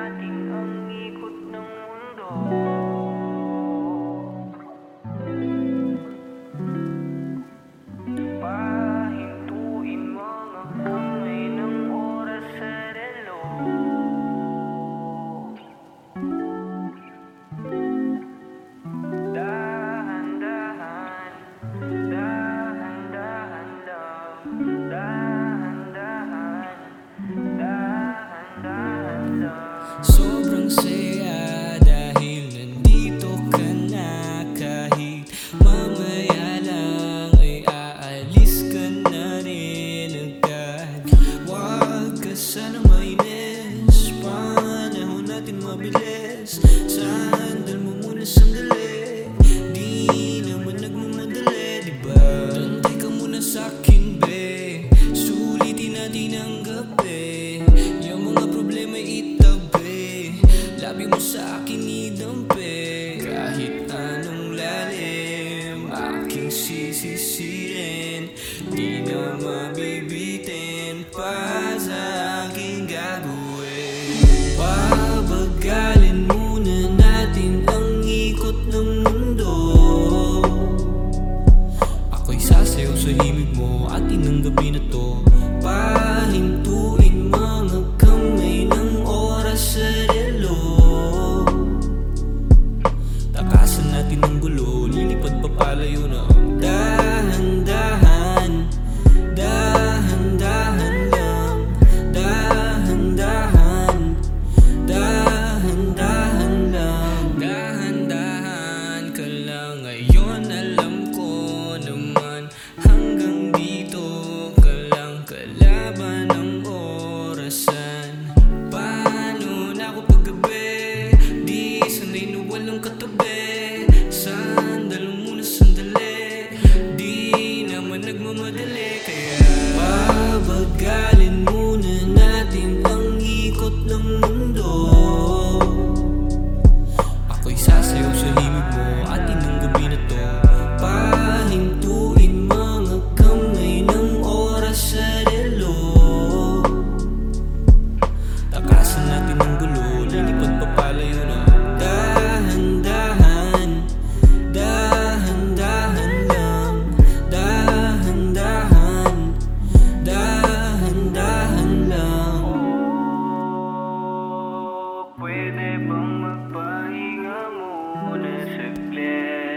natin ang ikot ng mundo. mabilis Sa handal mo muna sandali? Di naman nagmamadali, diba? Tantay ka muna sa'kin, be. Sulitin natin ang gabi. Yung mga problema itabi. Labi mo sa akin idampi. Kahit anong lalim Aking sisisi sayo sa himig mo At inang gabi na to. Pahintuin mga se plaît.